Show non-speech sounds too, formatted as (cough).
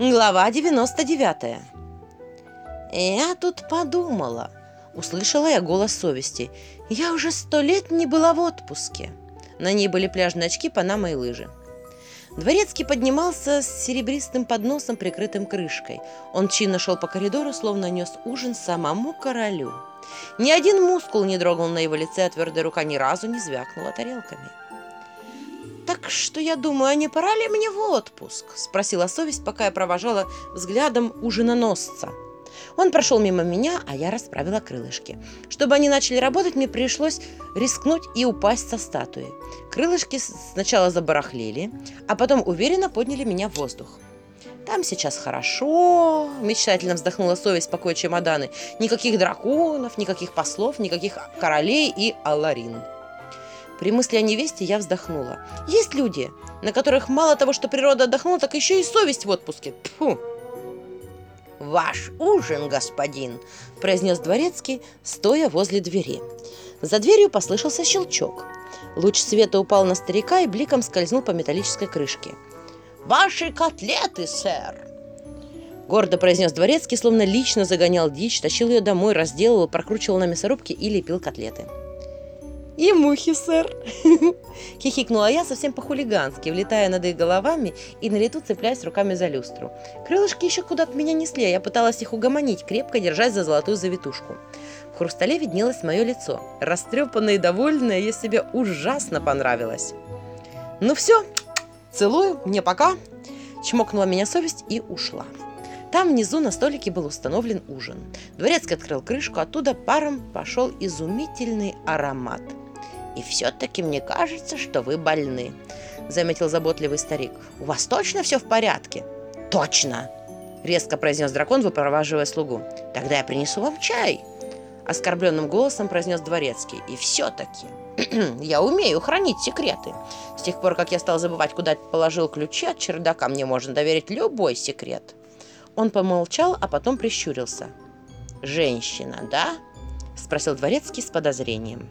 Глава 99. Я тут подумала. Услышала я голос совести. Я уже сто лет не была в отпуске. На ней были пляжные очки, панама и лыжи. Дворецкий поднимался с серебристым подносом, прикрытым крышкой. Он чинно шел по коридору, словно нес ужин самому королю. Ни один мускул не дрогнул на его лице, а твердая рука ни разу не звякнула тарелками. «Так что я думаю, а не пора ли мне в отпуск?» – спросила совесть, пока я провожала взглядом ужиноносца. Он прошел мимо меня, а я расправила крылышки. Чтобы они начали работать, мне пришлось рискнуть и упасть со статуи. Крылышки сначала забарахлели, а потом уверенно подняли меня в воздух. Там сейчас хорошо, мечтательно вздохнула совесть, покоя чемоданы. Никаких драконов, никаких послов, никаких королей и аларин. При мысли о невесте я вздохнула. Есть люди, на которых мало того, что природа отдохнула, так еще и совесть в отпуске. Тьфу! «Ваш ужин, господин!» – произнес дворецкий, стоя возле двери. За дверью послышался щелчок. Луч света упал на старика и бликом скользнул по металлической крышке. «Ваши котлеты, сэр!» Гордо произнес дворецкий, словно лично загонял дичь, тащил ее домой, разделывал, прокручивал на мясорубке и лепил котлеты. «И мухи, сэр!» (laughs) Хихикнула я совсем по-хулигански, влетая над их головами и на лету цепляясь руками за люстру. Крылышки еще куда-то меня несли, а я пыталась их угомонить, крепко держась за золотую завитушку. В хрустале виднелось мое лицо. Растрепанное и довольное, я себе ужасно понравилось. «Ну все, целую, мне пока!» Чмокнула меня совесть и ушла. Там внизу на столике был установлен ужин. Дворецкий открыл крышку, оттуда паром пошел изумительный аромат – и все-таки мне кажется, что вы больны», — заметил заботливый старик. «У вас точно все в порядке?» «Точно!» — резко произнес дракон, выпроваживая слугу. «Тогда я принесу вам чай!» Оскорбленным голосом произнес дворецкий. «И все-таки (clears throat) я умею хранить секреты. С тех пор, как я стал забывать, куда положил ключи от чердака, мне можно доверить любой секрет». Он помолчал, а потом прищурился. «Женщина, да?» — спросил дворецкий с подозрением.